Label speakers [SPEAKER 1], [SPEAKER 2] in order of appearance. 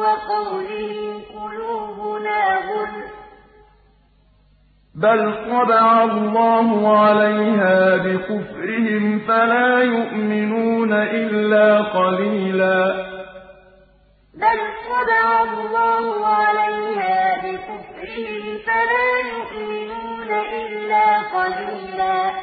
[SPEAKER 1] إِلَّا قَلِيلًا فَبِمَا نَقْضِهِم مِّيثَاقَهُمْ وَكُفْرِهِم بِآيَاتِ اللَّهِ الْأَنبِيَاءَ بِغَيْرِ حَقٍّ وَقَوْلِهِمْ قُلُوبُنَا غُلْفٌ ۚ بَلْ طَبَعَ اللَّهُ عَلَيْهَا بِكُفْرِهِمْ فَلَا يُؤْمِنُونَ إِلَّا قَلِيلًا.